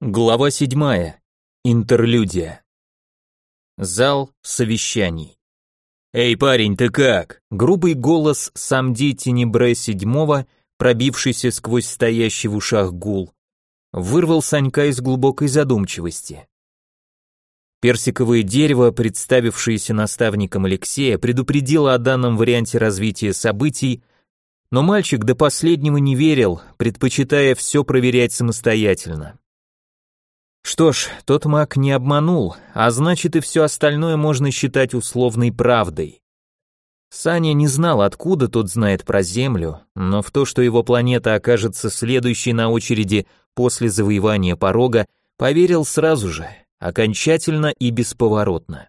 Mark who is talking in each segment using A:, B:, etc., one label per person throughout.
A: Глава седьмая. Интерлюдия. Зал совещаний. «Эй, парень, ты как?» Грубый голос Самди Тенебре седьмого, пробившийся сквозь стоящий в ушах гул, вырвал Санька из глубокой задумчивости. Персиковое дерево, представившееся наставником Алексея, предупредило о данном варианте развития событий, но мальчик до последнего не верил, предпочитая все проверять самостоятельно. Что ж, тот маг не обманул, а значит и все остальное можно считать условной правдой. Саня не знал, откуда тот знает про Землю, но в то, что его планета окажется следующей на очереди после завоевания порога, поверил сразу же, окончательно и бесповоротно.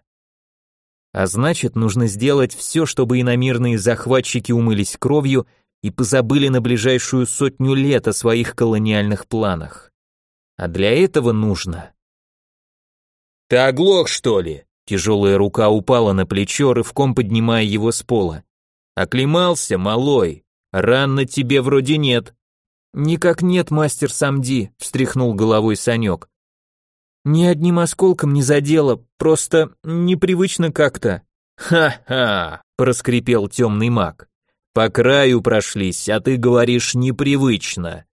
A: А значит, нужно сделать все, чтобы иномирные захватчики умылись кровью и позабыли на ближайшую сотню лет о своих колониальных планах. А для этого нужно... «Ты оглох, что ли?» Тяжелая рука упала на плечо, рывком поднимая его с пола. «Оклемался, малой? Ран на тебе вроде нет». «Никак нет, мастер Самди», — встряхнул головой Санек. «Ни одним осколком не задело, просто непривычно как-то». «Ха-ха!» — проскрипел темный маг. «По краю прошлись, а ты говоришь непривычно.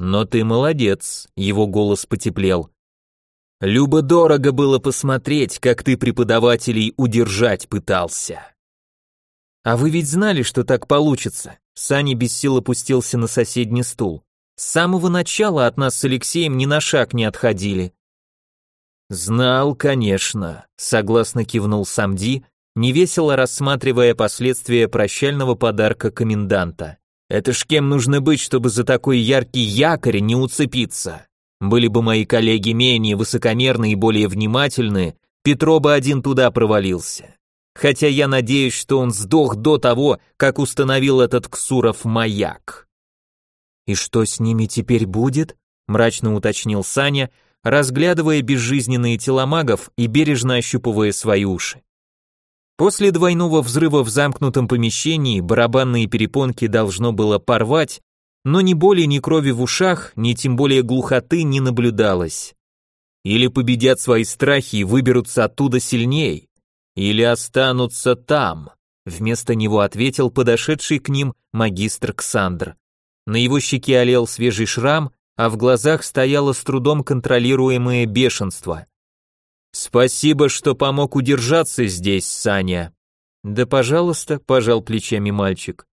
A: Но ты молодец, его голос потеплел. Любо дорого было посмотреть, как ты преподавателей удержать пытался. А вы ведь знали, что так получится. Саня без сил опустился на соседний стул. С самого начала от нас с Алексеем ни на шаг не отходили. Знал, конечно, согласно кивнул Самди, невесело рассматривая последствия прощального подарка коменданта. Это ж кем нужно быть, чтобы за такой яркий якорь не уцепиться? Были бы мои коллеги менее высокомерны и более внимательны, Петро бы один туда провалился. Хотя я надеюсь, что он сдох до того, как установил этот Ксуров маяк. И что с ними теперь будет? мрачно уточнил Саня, разглядывая безжизненные тела магов и бережно ощупывая свои уши. После двойного взрыва в замкнутом помещении барабанные перепонки должно было порвать, но ни боли, ни крови в ушах, ни тем более глухоты не наблюдалось. Или победят свои страхи и выберутся оттуда сильней, или останутся там, вместо него ответил подошедший к ним магистр Ксандр. На его щеке олел свежий шрам, а в глазах стояло с трудом контролируемое бешенство. Спасибо, что помог удержаться здесь, Саня. Да, пожалуйста, пожал плечами мальчик.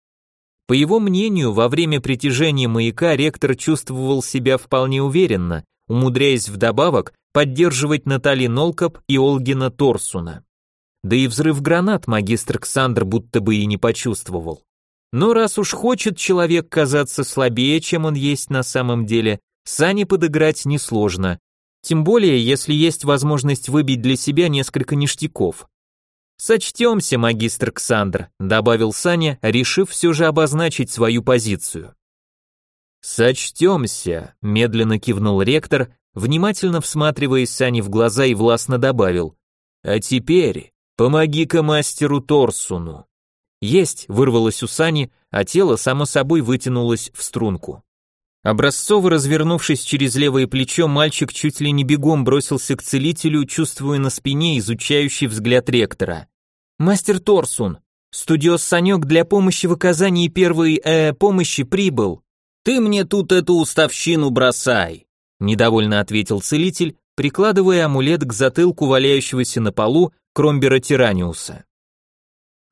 A: По его мнению, во время притяжения маяка ректор чувствовал себя вполне уверенно, умудряясь вдобавок поддерживать Натали Нолкоп и Олгина Торсуна. Да и взрыв гранат магистр Ксандр будто бы и не почувствовал. Но раз уж хочет человек казаться слабее, чем он есть на самом деле, Сане подыграть несложно, тем более, если есть возможность выбить для себя несколько ништяков. «Сочтемся, магистр Ксандр», — добавил Саня, решив все же обозначить свою позицию. «Сочтемся», — медленно кивнул ректор, внимательно всматриваясь Сане в глаза и властно добавил. «А теперь помоги-ка мастеру Торсуну». «Есть», — вырвалось у Сани, а тело само собой вытянулось в струнку. Образцово развернувшись через левое плечо, мальчик чуть ли не бегом бросился к целителю, чувствуя на спине изучающий взгляд ректора. «Мастер Торсун, студиос Санек для помощи в оказании первой, э, помощи прибыл». «Ты мне тут эту уставщину бросай», — недовольно ответил целитель, прикладывая амулет к затылку валяющегося на полу Кромбера Тираниуса.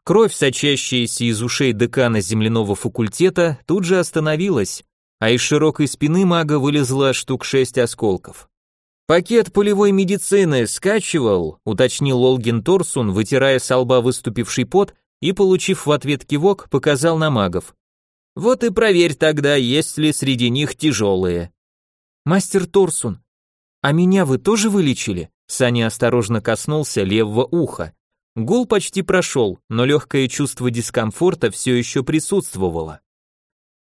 A: Кровь, сочащаяся из ушей декана земляного факультета, тут же остановилась, а из широкой спины мага вылезло штук шесть осколков. «Пакет полевой медицины скачивал», — уточнил Олгин Торсун, вытирая с лба выступивший пот и, получив в ответ кивок, показал на магов. «Вот и проверь тогда, есть ли среди них тяжелые». «Мастер Торсун, а меня вы тоже вылечили?» Саня осторожно коснулся левого уха. Гул почти прошел, но легкое чувство дискомфорта все еще присутствовало.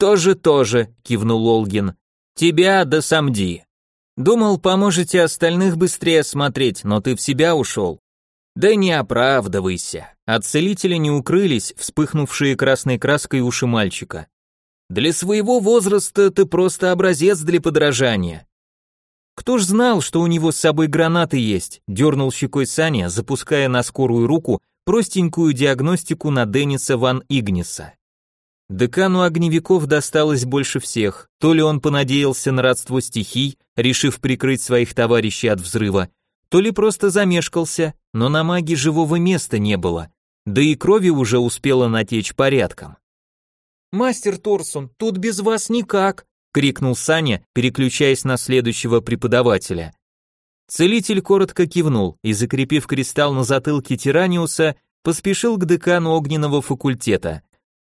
A: «Тоже, тоже», — кивнул Олгин. «Тебя да самди. Думал, поможете остальных быстрее смотреть, но ты в себя ушел. Да не оправдывайся. От целителя не укрылись вспыхнувшие красной краской уши мальчика. Для своего возраста ты просто образец для подражания. Кто ж знал, что у него с собой гранаты есть? Дернул щекой Саня, запуская на скорую руку простенькую диагностику на Денниса Ван Игниса. Декану огневиков досталось больше всех, то ли он понадеялся на родство стихий, решив прикрыть своих товарищей от взрыва, то ли просто замешкался, но на маге живого места не было, да и крови уже успела натечь порядком. «Мастер Торсон, тут без вас никак!» — крикнул Саня, переключаясь на следующего преподавателя. Целитель коротко кивнул и, закрепив кристалл на затылке Тираниуса, поспешил к декану огненного факультета.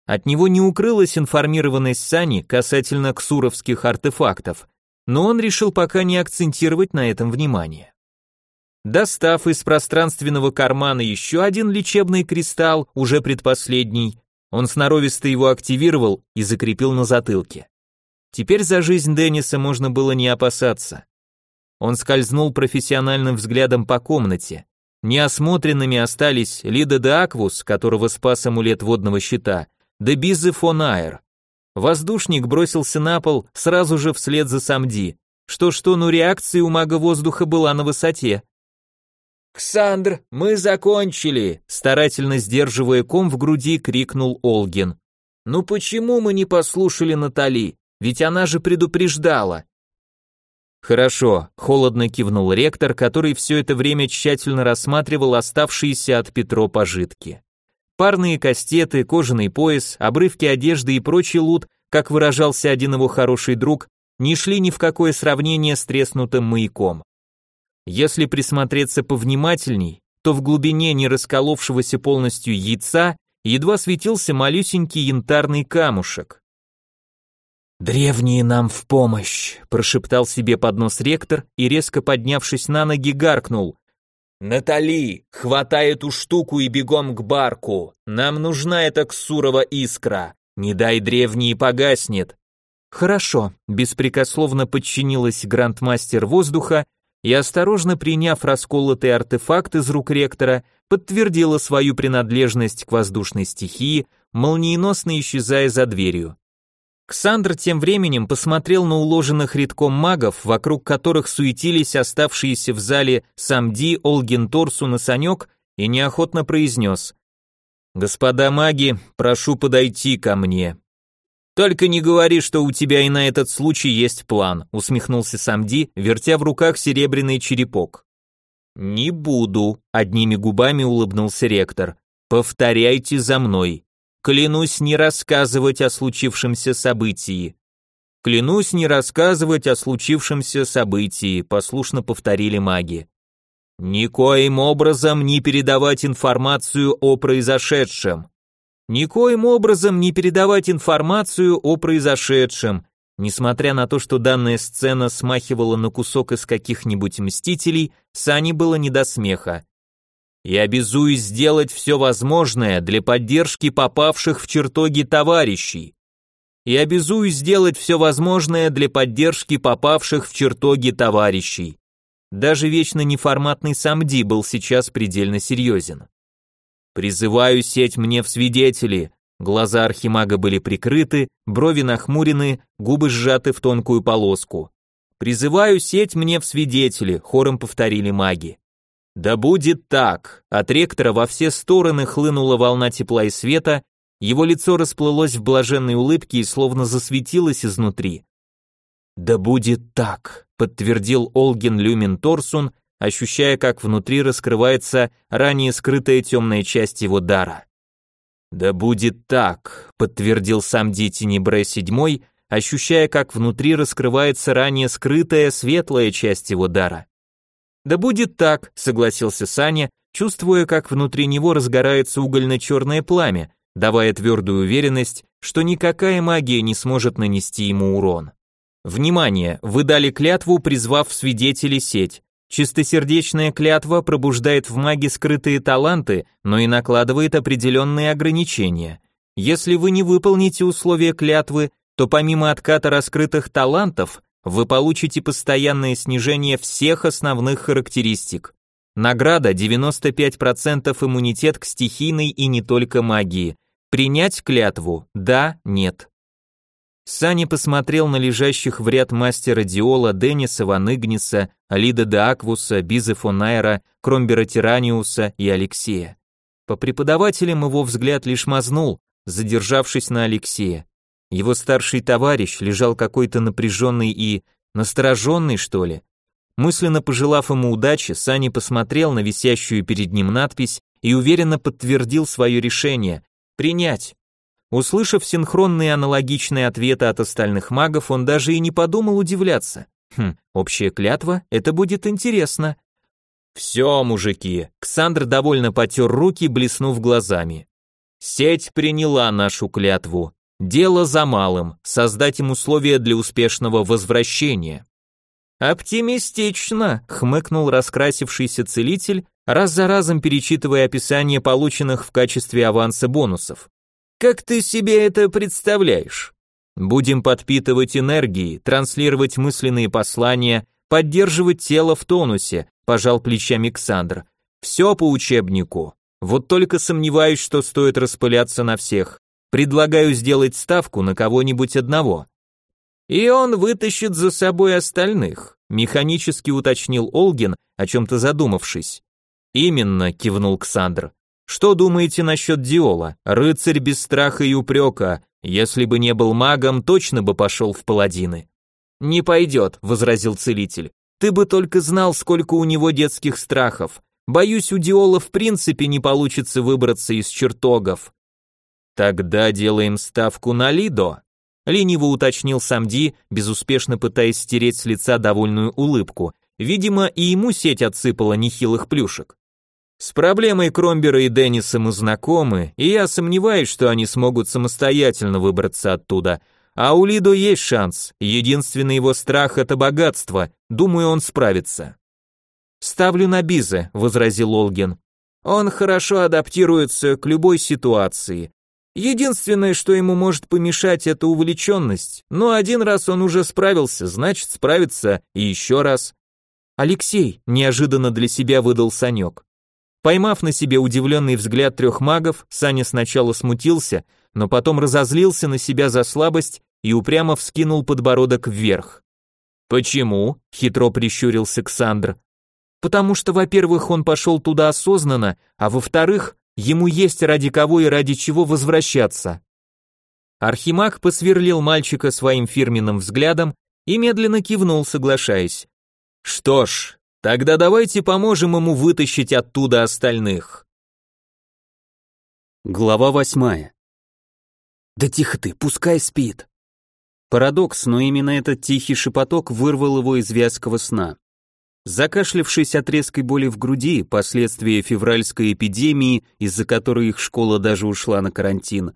A: От него не укрылась информированность Сани касательно ксуровских артефактов, но он решил пока не акцентировать на этом внимание. Достав из пространственного кармана еще один лечебный кристалл, уже предпоследний, он сноровисто его активировал и закрепил на затылке. Теперь за жизнь Денниса можно было не опасаться. Он скользнул профессиональным взглядом по комнате. Неосмотренными остались Лида де Аквус, которого спас амулет водного щита, да Бизе фон Айр. Воздушник бросился на пол сразу же вслед за Самди. Что-что, но реакция у мага воздуха была на высоте. «Ксандр, мы закончили!» Старательно сдерживая ком в груди, крикнул Олгин. «Ну почему мы не послушали Натали? Ведь она же предупреждала!» «Хорошо», — холодно кивнул ректор, который все это время тщательно рассматривал оставшиеся от Петро пожитки. Парные кастеты, кожаный пояс, обрывки одежды и прочий лут, как выражался один его хороший друг, не шли ни в какое сравнение с треснутым маяком. Если присмотреться повнимательней, то в глубине не расколовшегося полностью яйца едва светился малюсенький янтарный камушек. «Древние нам в помощь», – прошептал себе под нос ректор и, резко поднявшись на ноги, гаркнул. «Натали, хватай эту штуку и бегом к барку. Нам нужна эта ксурова искра. Не дай древние погаснет». «Хорошо», – беспрекословно подчинилась грандмастер воздуха и, осторожно приняв расколотый артефакт из рук ректора, подтвердила свою принадлежность к воздушной стихии, молниеносно исчезая за дверью. Ксандр тем временем посмотрел на уложенных редком магов, вокруг которых суетились оставшиеся в зале Самди, Олгин Торсун и и неохотно произнес «Господа маги, прошу подойти ко мне». «Только не говори, что у тебя и на этот случай есть план», усмехнулся Самди, вертя в руках серебряный черепок. «Не буду», — одними губами улыбнулся ректор. «Повторяйте за мной. Клянусь не рассказывать о случившемся событии. Клянусь не рассказывать о случившемся событии, послушно повторили маги. Никоим образом не передавать информацию о произошедшем. Никоим образом не передавать информацию о произошедшем, Несмотря на то, что данная сцена смахивала на кусок из каких-нибудь мстителей, Сани было не до смеха. Я обязуюсь сделать все возможное для поддержки попавших в чертоги товарищей. Я обязуюсь сделать все возможное для поддержки попавших в чертоги товарищей. Даже вечно неформатный Самди был сейчас предельно серьезен. Призываю сеть мне в свидетели. Глаза архимага были прикрыты, брови нахмурены, губы сжаты в тонкую полоску. Призываю сеть мне в свидетели, хором повторили маги. Да будет так. От ректора во все стороны хлынула волна тепла и света, его лицо расплылось в блаженной улыбке и словно засветилось изнутри. Да будет так, подтвердил Олген Люмин Торсун, ощущая, как внутри раскрывается ранее скрытая темная часть его дара. Да будет так, подтвердил сам Бре седьмой, ощущая, как внутри раскрывается ранее скрытая светлая часть его дара. Да будет так, согласился Саня, чувствуя, как внутри него разгорается угольно-черное пламя, давая твердую уверенность, что никакая магия не сможет нанести ему урон. Внимание, вы дали клятву, призвав свидетелей сеть. Чистосердечная клятва пробуждает в маге скрытые таланты, но и накладывает определенные ограничения. Если вы не выполните условия клятвы, то помимо отката раскрытых талантов, вы получите постоянное снижение всех основных характеристик. Награда 95% иммунитет к стихийной и не только магии. Принять клятву? Да, нет. Сани посмотрел на лежащих в ряд мастера Диола, Денниса Ван Игниса, Алида де Аквуса, Бизы фон Айра, Кромбера Тираниуса и Алексея. По преподавателям его взгляд лишь мазнул, задержавшись на Алексея. Его старший товарищ лежал какой-то напряженный и настороженный, что ли. Мысленно пожелав ему удачи, Сани посмотрел на висящую перед ним надпись и уверенно подтвердил свое решение – принять. Услышав синхронные аналогичные ответы от остальных магов, он даже и не подумал удивляться. Хм, общая клятва, это будет интересно. Все, мужики, Ксандр довольно потер руки, блеснув глазами. Сеть приняла нашу клятву. Дело за малым, создать им условия для успешного возвращения. Оптимистично, хмыкнул раскрасившийся целитель, раз за разом перечитывая описание полученных в качестве аванса бонусов. Как ты себе это представляешь? Будем подпитывать энергией, транслировать мысленные послания, поддерживать тело в тонусе, пожал плечами Александр. Все по учебнику. Вот только сомневаюсь, что стоит распыляться на всех. Предлагаю сделать ставку на кого-нибудь одного. И он вытащит за собой остальных, механически уточнил Олгин, о чем-то задумавшись. Именно, кивнул Ксандр. Что думаете насчет Диола? Рыцарь без страха и упрека. Если бы не был магом, точно бы пошел в паладины. Не пойдет, возразил целитель. Ты бы только знал, сколько у него детских страхов. Боюсь, у Диола в принципе не получится выбраться из чертогов. Тогда делаем ставку на Лидо. Лениво уточнил Самди, безуспешно пытаясь стереть с лица довольную улыбку. Видимо, и ему сеть отсыпала нехилых плюшек. С проблемой Кромбера и Денниса мы знакомы, и я сомневаюсь, что они смогут самостоятельно выбраться оттуда. А у Лидо есть шанс. Единственный его страх это богатство. Думаю, он справится. Ставлю на Бизе, возразил Олген. Он хорошо адаптируется к любой ситуации. Единственное, что ему может помешать, это увлеченность. Но один раз он уже справился, значит, справится и еще раз. Алексей неожиданно для себя выдал Санек. Поймав на себе удивленный взгляд трех магов, Саня сначала смутился, но потом разозлился на себя за слабость и упрямо вскинул подбородок вверх. «Почему?» — хитро прищурился Ксандр. «Потому что, во-первых, он пошел туда осознанно, а во-вторых, ему есть ради кого и ради чего возвращаться». Архимаг посверлил мальчика своим фирменным взглядом и медленно кивнул, соглашаясь. «Что ж, Тогда давайте поможем ему вытащить оттуда остальных.
B: Глава восьмая. Да тихо ты, пускай спит. Парадокс, но именно этот тихий шепоток вырвал его из вязкого сна. Закашлявшись от резкой боли в груди, последствия февральской эпидемии, из-за которой их школа даже ушла на карантин,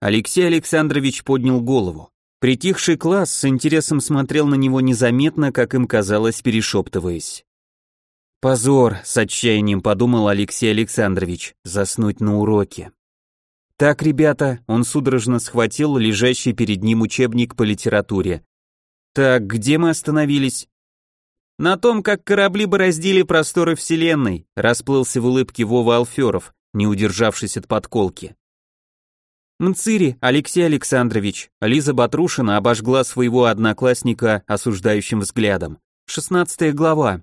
B: Алексей Александрович поднял голову. Притихший класс с интересом смотрел на него незаметно, как им казалось, перешептываясь. Позор, с отчаянием подумал Алексей Александрович, заснуть на уроке. Так, ребята, он судорожно схватил лежащий перед ним учебник по литературе. Так, где мы остановились? На том, как корабли бороздили просторы вселенной, расплылся в улыбке Вова Алферов, не удержавшись от подколки. Мцири, Алексей Александрович, Лиза Батрушина обожгла своего одноклассника осуждающим взглядом. Шестнадцатая глава.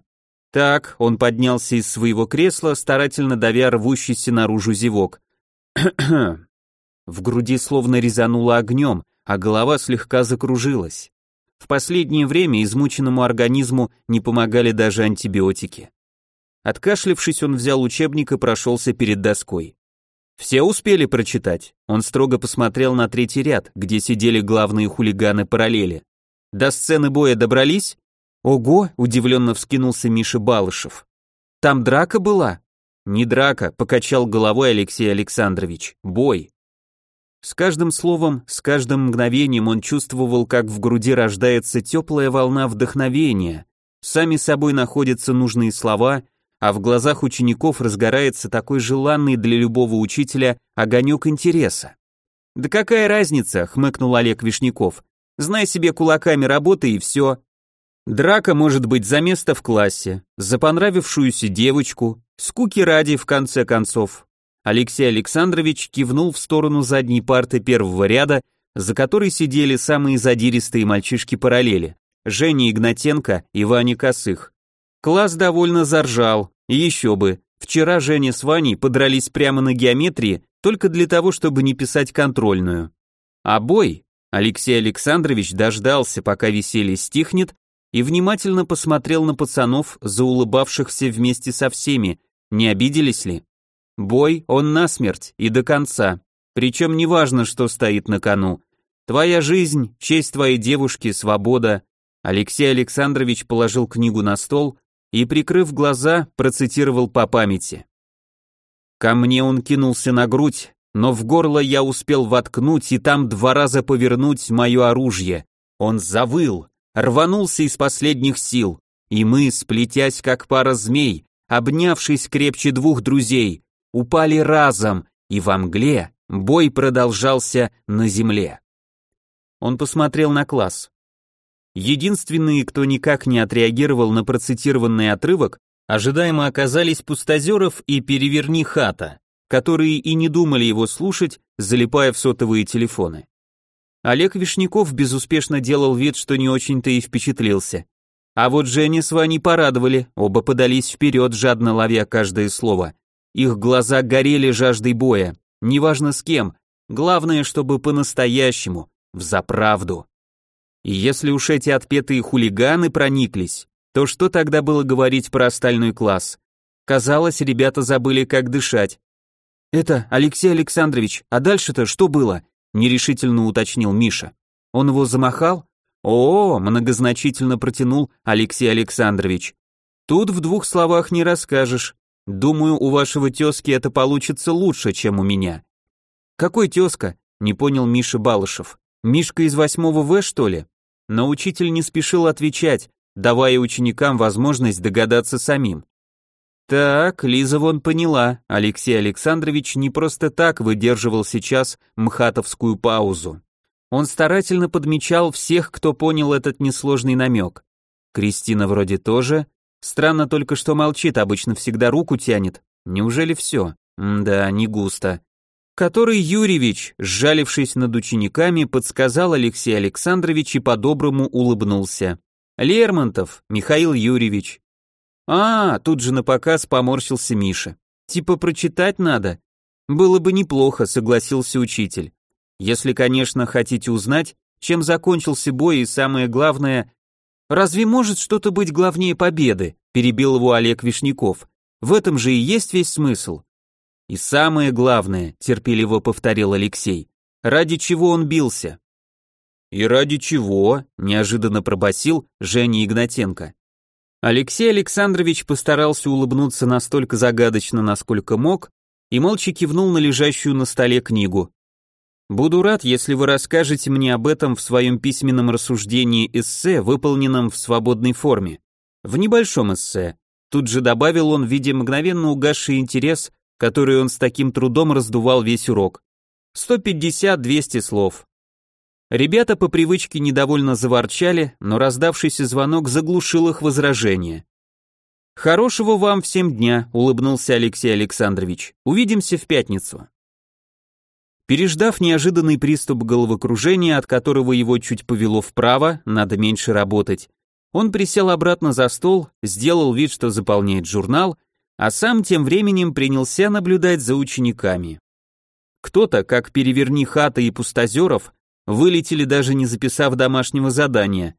B: Так, он поднялся из своего кресла, старательно давя рвущийся наружу зевок. В груди словно резануло огнем, а голова слегка закружилась. В последнее время измученному организму не помогали даже антибиотики. Откашлившись, он взял учебник и прошелся перед доской. Все успели прочитать. Он строго посмотрел на третий ряд, где сидели главные хулиганы параллели. До сцены боя добрались? Ого, удивленно вскинулся Миша Балышев. Там драка была? Не драка, покачал головой Алексей Александрович. Бой. С каждым словом, с каждым мгновением он чувствовал, как в груди рождается теплая волна вдохновения, сами собой находятся нужные слова, а в глазах учеников разгорается такой желанный для любого учителя огонек интереса. «Да какая разница?» — хмыкнул Олег Вишняков. «Знай себе кулаками работы и все». Драка может быть за место в классе, за понравившуюся девочку, скуки ради в конце концов. Алексей Александрович кивнул в сторону задней парты первого ряда, за которой сидели самые задиристые мальчишки параллели. Женя Игнатенко и Ваня Косых. Класс довольно заржал, еще бы. Вчера Женя с Ваней подрались прямо на геометрии, только для того, чтобы не писать контрольную. А бой Алексей Александрович дождался, пока веселье стихнет, и внимательно посмотрел на пацанов, заулыбавшихся вместе со всеми, не обиделись ли. Бой, он насмерть и до конца, причем неважно, что стоит на кону. Твоя жизнь, честь твоей девушки, свобода, Алексей Александрович положил книгу на стол и, прикрыв глаза, процитировал по памяти. Ко мне он кинулся на грудь, но в горло я успел воткнуть и там два раза повернуть мое оружие. Он завыл, рванулся из последних сил, и мы, сплетясь как пара змей, обнявшись крепче двух друзей, упали разом, и во мгле бой продолжался на земле. Он посмотрел на класс. Единственные, кто никак не отреагировал на процитированный отрывок, ожидаемо оказались Пустозеров и Переверни хата, которые и не думали его слушать, залипая в сотовые телефоны. Олег Вишняков безуспешно делал вид, что не очень-то и впечатлился. А вот Женя с Ваней порадовали, оба подались вперед, жадно ловя каждое слово. Их глаза горели жаждой боя, неважно с кем, главное, чтобы по-настоящему, взаправду. И если уж эти отпетые хулиганы прониклись, то что тогда было говорить про остальной класс? Казалось, ребята забыли, как дышать. «Это, Алексей Александрович, а дальше-то что было?» – нерешительно уточнил Миша. «Он его замахал?» «О, многозначительно протянул Алексей Александрович. Тут в двух словах не расскажешь. Думаю, у вашего тезки это получится лучше, чем у меня». «Какой тезка?» – не понял Миша Балышев. «Мишка из восьмого В, что ли?» Но учитель не спешил отвечать, давая ученикам возможность догадаться самим. Так, Лиза вон поняла, Алексей Александрович не просто так выдерживал сейчас мхатовскую паузу. Он старательно подмечал всех, кто понял этот несложный намек. Кристина вроде тоже. Странно только, что молчит, обычно всегда руку тянет. Неужели все? Да, не густо который Юрьевич, сжалившись над учениками, подсказал Алексей Александрович и по-доброму улыбнулся. Лермонтов, Михаил Юрьевич. А, тут же на показ поморщился Миша. Типа прочитать надо. Было бы неплохо, согласился учитель. Если, конечно, хотите узнать, чем закончился бой и самое главное, разве может что-то быть главнее победы? перебил его Олег Вишняков. В этом же и есть весь смысл. И самое главное, терпеливо повторил Алексей, ради чего он бился? И ради чего? неожиданно пробасил Женя Игнатенко. Алексей Александрович постарался улыбнуться настолько загадочно, насколько мог, и молча кивнул на лежащую на столе книгу. Буду рад, если вы расскажете мне об этом в своем письменном рассуждении эссе, выполненном в свободной форме. В небольшом эссе. Тут же добавил он, видя мгновенно угасший интерес который он с таким трудом раздувал весь урок. 150-200 слов. Ребята по привычке недовольно заворчали, но раздавшийся звонок заглушил их возражение. «Хорошего вам всем дня», — улыбнулся Алексей Александрович. «Увидимся в пятницу». Переждав неожиданный приступ головокружения, от которого его чуть повело вправо, надо меньше работать, он присел обратно за стол, сделал вид, что заполняет журнал а сам тем временем принялся наблюдать за учениками. Кто-то, как переверни хата и пустозеров, вылетели даже не записав домашнего задания.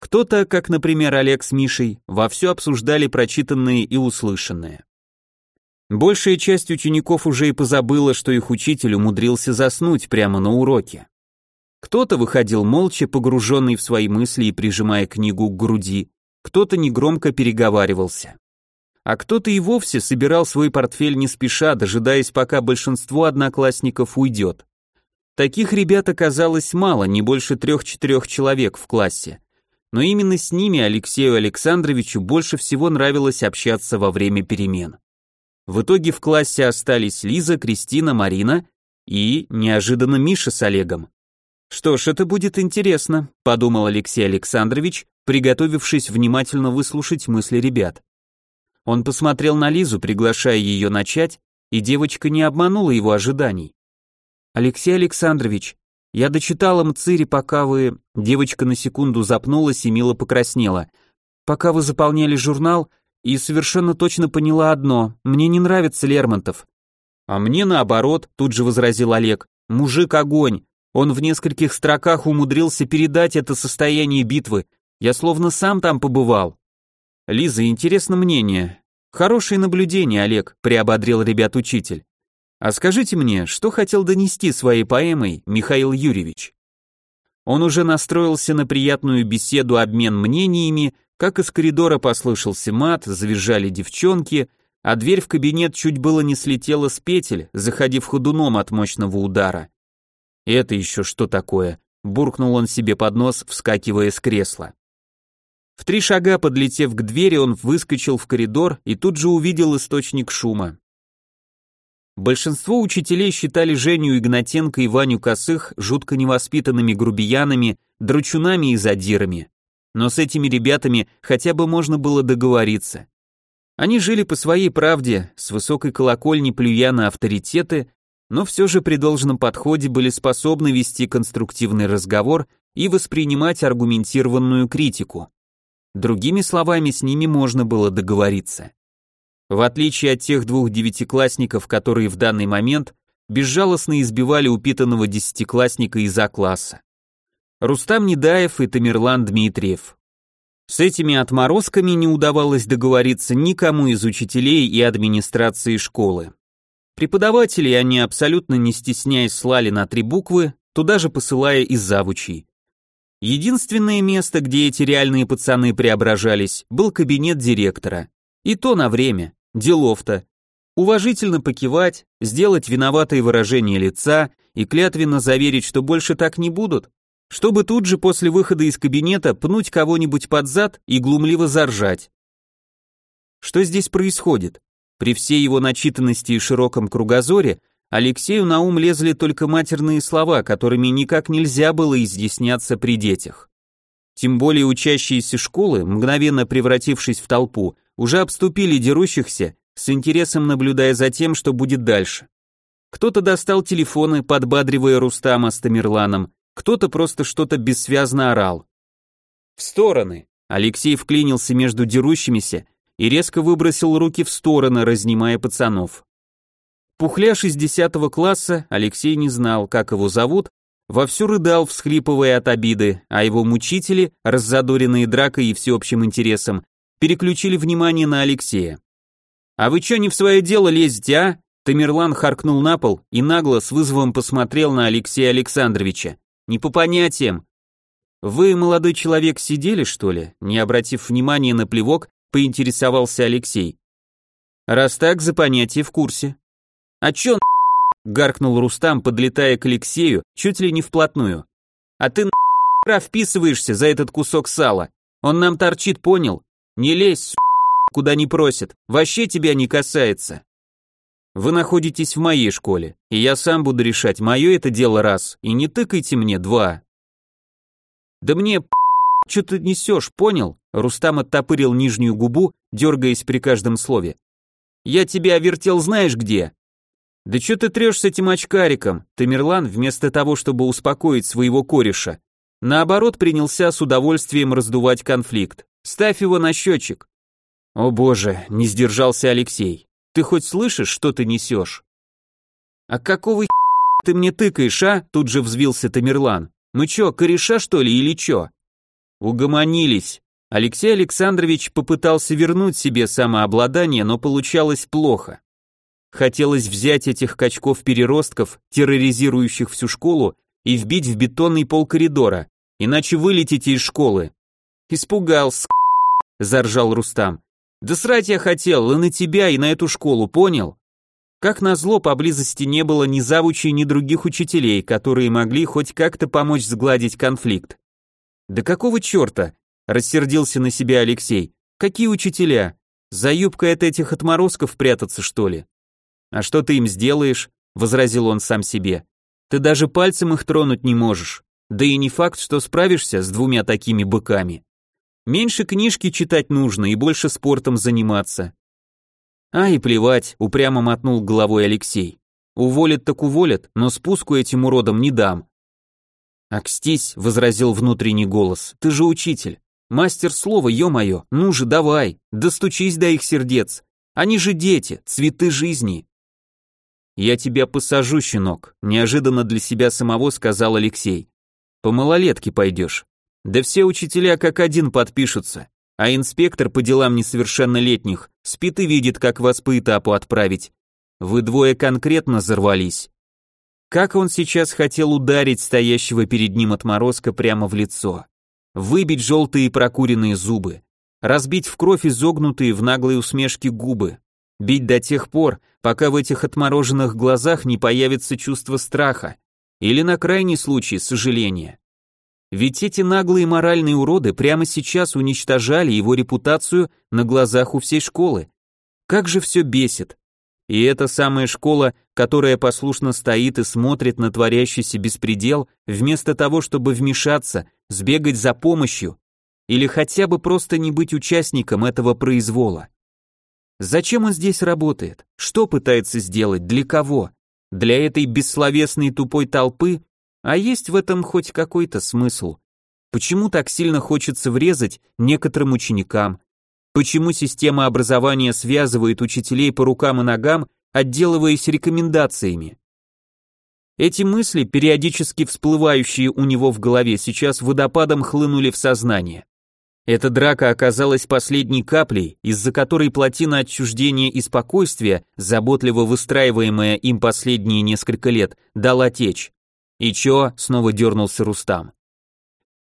B: Кто-то, как, например, Олег с Мишей, вовсю обсуждали прочитанные и услышанное. Большая часть учеников уже и позабыла, что их учитель умудрился заснуть прямо на уроке. Кто-то выходил молча, погруженный в свои мысли и прижимая книгу к груди, кто-то негромко переговаривался а кто-то и вовсе собирал свой портфель не спеша, дожидаясь, пока большинство одноклассников уйдет. Таких ребят оказалось мало, не больше трех-четырех человек в классе. но именно с ними Алексею Александровичу больше всего нравилось общаться во время перемен. В итоге в классе остались Лиза, Кристина, Марина и, неожиданно, Миша с Олегом. Что ж, это будет интересно, подумал Алексей Александрович, приготовившись внимательно выслушать мысли ребят. Он посмотрел на Лизу, приглашая ее начать, и девочка не обманула его ожиданий. Алексей Александрович, я дочитала МЦИРи, пока вы... Девочка на секунду запнулась и мило покраснела. Пока вы заполняли журнал, и совершенно точно поняла одно. Мне не нравится Лермонтов. А мне наоборот, тут же возразил Олег. Мужик огонь. Он в нескольких строках умудрился передать это состояние битвы. Я словно сам там побывал. Лиза, интересно мнение. Хорошее наблюдение, Олег, приободрил ребят учитель. А скажите мне, что хотел донести своей поэмой Михаил Юрьевич? Он уже настроился на приятную беседу, обмен мнениями, как из коридора послышался мат, завизжали девчонки, а дверь в кабинет чуть было не слетела с петель, заходив ходуном от мощного удара. «Это еще что такое?» – буркнул он себе под нос, вскакивая с кресла. В три шага подлетев к двери, он выскочил в коридор и тут же увидел источник шума. Большинство учителей считали Женю Игнатенко и Ваню Косых жутко невоспитанными грубиянами, драчунами и задирами. Но с этими ребятами хотя бы можно было договориться. Они жили по своей правде, с высокой колокольни плюя на авторитеты, но все же при должном подходе были способны вести конструктивный разговор и воспринимать аргументированную критику. Другими словами, с ними можно было договориться. В отличие от тех двух девятиклассников, которые в данный момент безжалостно избивали упитанного десятиклассника из А-класса. Рустам Недаев и Тамерлан Дмитриев. С этими отморозками не удавалось договориться никому из учителей и администрации школы. Преподавателей они абсолютно не стесняясь слали на три буквы, туда же посылая из завучей. Единственное место, где эти реальные пацаны преображались, был кабинет директора. И то на время, делов-то. Уважительно покивать, сделать виноватое выражение лица и клятвенно заверить, что больше так не будут, чтобы тут же после выхода из кабинета пнуть кого-нибудь под зад и глумливо заржать. Что здесь происходит? При всей его начитанности и широком кругозоре Алексею на ум лезли только матерные слова, которыми никак нельзя было изъясняться при детях. Тем более учащиеся школы, мгновенно превратившись в толпу, уже обступили дерущихся, с интересом наблюдая за тем, что будет дальше. Кто-то достал телефоны, подбадривая Рустама с Тамерланом, кто-то просто что-то бессвязно орал. «В стороны!» Алексей вклинился между дерущимися и резко выбросил руки в стороны, разнимая пацанов. Пухляш из десятого класса, Алексей не знал, как его зовут, вовсю рыдал, всхлипывая от обиды, а его мучители, раззадоренные дракой и всеобщим интересом, переключили внимание на Алексея. «А вы чё не в свое дело лезете, а?» Тамерлан харкнул на пол и нагло с вызовом посмотрел на Алексея Александровича. «Не по понятиям». «Вы, молодой человек, сидели, что ли?» Не обратив внимания на плевок, поинтересовался Алексей. Раз так, за понятие в курсе. А чё гаркнул Рустам, подлетая к Алексею, чуть ли не вплотную. А ты на вписываешься за этот кусок сала. Он нам торчит, понял? Не лезь, куда не просят. Вообще тебя не касается. Вы находитесь в моей школе, и я сам буду решать, мое это дело раз, и не тыкайте мне два. Да мне что ты несешь, понял? Рустам оттопырил нижнюю губу, дергаясь при каждом слове. Я тебя вертел знаешь где? Да что ты трешь с этим очкариком? Тамерлан, вместо того, чтобы успокоить своего кореша, наоборот принялся с удовольствием раздувать конфликт. Ставь его на счетчик. О боже, не сдержался Алексей. Ты хоть слышишь, что ты несешь? А какого ты мне тыкаешь, а? Тут же взвился Тамерлан. Мы чё, кореша что ли или чё? Угомонились. Алексей Александрович попытался вернуть себе самообладание, но получалось плохо. Хотелось взять этих качков-переростков, терроризирующих всю школу, и вбить в бетонный пол коридора, иначе вылетите из школы. Испугался, заржал Рустам. Да срать я хотел, и на тебя, и на эту школу, понял? Как назло, поблизости не было ни завучей, ни других учителей, которые могли хоть как-то помочь сгладить конфликт. Да какого черта? рассердился на себя Алексей. Какие учителя? За юбкой от этих отморозков прятаться, что ли? А что ты им сделаешь? возразил он сам себе. Ты даже пальцем их тронуть не можешь. Да и не факт, что справишься с двумя такими быками. Меньше книжки читать нужно и больше спортом заниматься. А и плевать, упрямо мотнул головой Алексей. Уволят так уволят, но спуску этим уродам не дам. «Акстись», — возразил внутренний голос, — «ты же учитель. Мастер слова, ё-моё, ну же, давай, достучись до их сердец. Они же дети, цветы жизни». «Я тебя посажу, щенок», — неожиданно для себя самого сказал Алексей. «По малолетке пойдешь. Да все учителя как один подпишутся, а инспектор по делам несовершеннолетних спит и видит, как вас по этапу отправить. Вы двое конкретно взорвались. Как он сейчас хотел ударить стоящего перед ним отморозка прямо в лицо. Выбить желтые прокуренные зубы. Разбить в кровь изогнутые в наглой усмешке губы. Бить до тех пор, пока в этих отмороженных глазах не появится чувство страха. Или на крайний случай сожаления. Ведь эти наглые моральные уроды прямо сейчас уничтожали его репутацию на глазах у всей школы. Как же все бесит. И эта самая школа, которая послушно стоит и смотрит на творящийся беспредел, вместо того, чтобы вмешаться, сбегать за помощью, или хотя бы просто не быть участником этого произвола. Зачем он здесь работает? Что пытается сделать? Для кого? Для этой бессловесной тупой толпы а есть в этом хоть какой-то смысл? Почему так сильно хочется врезать некоторым ученикам? Почему система образования связывает учителей по рукам и ногам, отделываясь рекомендациями? Эти мысли, периодически всплывающие у него в голове, сейчас водопадом хлынули в сознание. Эта драка оказалась последней каплей, из-за которой плотина отчуждения и спокойствия, заботливо выстраиваемая им последние несколько лет, дала течь. «И чё?» — снова дернулся Рустам.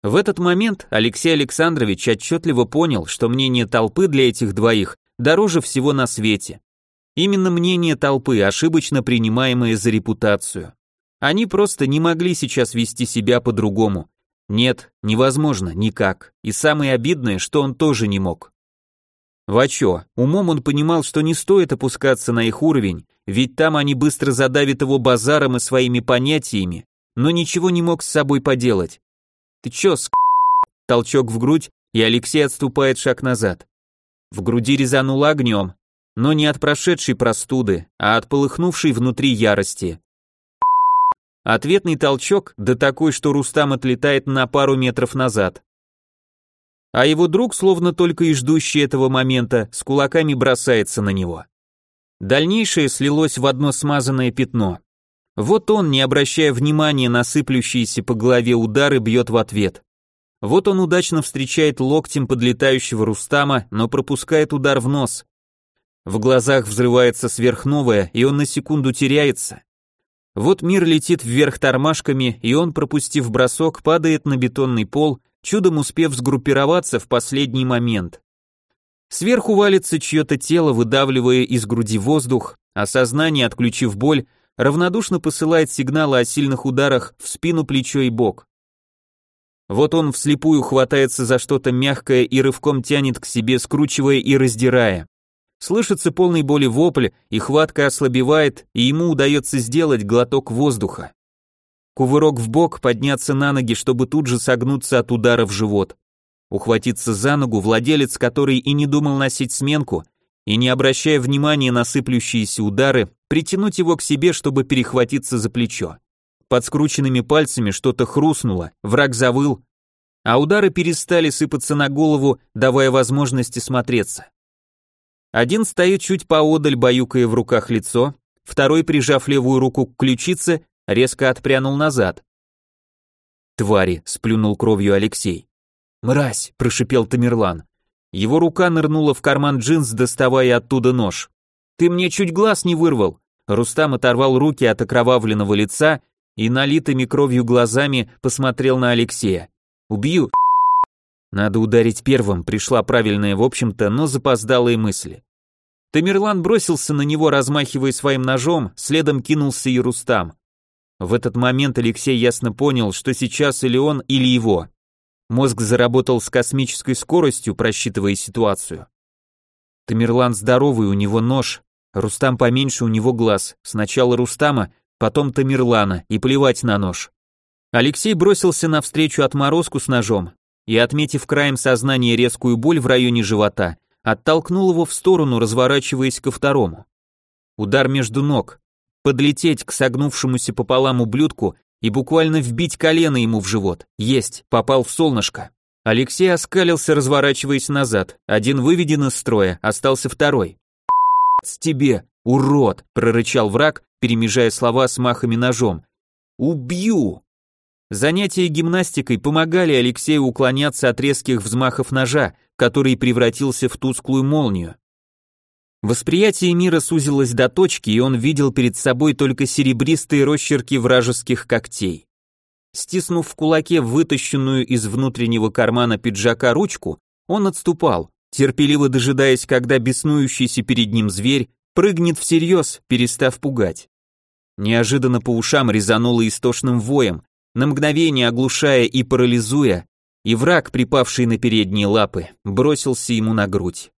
B: В этот момент Алексей Александрович отчетливо понял, что мнение толпы для этих двоих дороже всего на свете. Именно мнение толпы, ошибочно принимаемое за репутацию. Они просто не могли сейчас вести себя по-другому. Нет, невозможно, никак. И самое обидное, что он тоже не мог. Вачо, умом он понимал, что не стоит опускаться на их уровень, ведь там они быстро задавят его базаром и своими понятиями, но ничего не мог с собой поделать. «Ты чё, ск...» Толчок в грудь, и Алексей отступает шаг назад. В груди резануло огнем, но не от прошедшей простуды, а от полыхнувшей внутри ярости. Ответный толчок, да такой, что Рустам отлетает на пару метров назад. А его друг, словно только и ждущий этого момента, с кулаками бросается на него. Дальнейшее слилось в одно смазанное пятно. Вот он, не обращая внимания на сыплющиеся по голове удары, бьет в ответ. Вот он удачно встречает локтем подлетающего Рустама, но пропускает удар в нос. В глазах взрывается сверхновая, и он на секунду теряется. Вот мир летит вверх тормашками, и он, пропустив бросок, падает на бетонный пол, чудом успев сгруппироваться в последний момент. Сверху валится чье-то тело, выдавливая из груди воздух, а сознание, отключив боль, равнодушно посылает сигналы о сильных ударах в спину, плечо и бок. Вот он вслепую хватается за что-то мягкое и рывком тянет к себе, скручивая и раздирая. Слышится полный боли вопль, и хватка ослабевает, и ему удается сделать глоток воздуха. Кувырок в бок, подняться на ноги, чтобы тут же согнуться от удара в живот. Ухватиться за ногу владелец, который и не думал носить сменку, и не обращая внимания на сыплющиеся удары, притянуть его к себе, чтобы перехватиться за плечо. Под скрученными пальцами что-то хрустнуло, враг завыл, а удары перестали сыпаться на голову, давая возможности смотреться. Один стоит чуть поодаль, баюкая в руках лицо, второй, прижав левую руку к ключице, резко отпрянул назад. «Твари!» — сплюнул кровью Алексей. «Мразь!» — прошипел Тамерлан. Его рука нырнула в карман джинс, доставая оттуда нож. «Ты мне чуть глаз не вырвал!» Рустам оторвал руки от окровавленного лица и налитыми кровью глазами посмотрел на Алексея. «Убью!» Надо ударить первым, пришла правильная, в общем-то, но запоздалые мысли. Тамерлан бросился на него, размахивая своим ножом, следом кинулся и Рустам. В этот момент Алексей ясно понял, что сейчас или он, или его.
A: Мозг заработал с космической скоростью, просчитывая ситуацию. Тамерлан здоровый, у него нож, Рустам поменьше, у него глаз. Сначала Рустама, потом Тамерлана, и плевать на нож. Алексей бросился навстречу отморозку с ножом и, отметив краем сознания резкую боль в районе живота, оттолкнул его в сторону, разворачиваясь ко второму. Удар между ног, подлететь к согнувшемуся пополам ублюдку и буквально вбить колено ему в живот. Есть, попал в солнышко. Алексей оскалился, разворачиваясь назад. Один выведен из строя, остался второй. «С тебе, урод!» – прорычал враг, перемежая слова с махами ножом. «Убью!» Занятия гимнастикой помогали Алексею уклоняться от резких взмахов ножа, который превратился в тусклую молнию. Восприятие мира сузилось до точки, и он видел перед собой только серебристые росчерки вражеских когтей. Стиснув в кулаке вытащенную из внутреннего кармана пиджака ручку, он отступал, терпеливо дожидаясь, когда беснующийся перед ним зверь прыгнет всерьез, перестав пугать. Неожиданно по ушам резануло истошным воем, на мгновение оглушая и парализуя, и враг, припавший на передние лапы, бросился ему на грудь.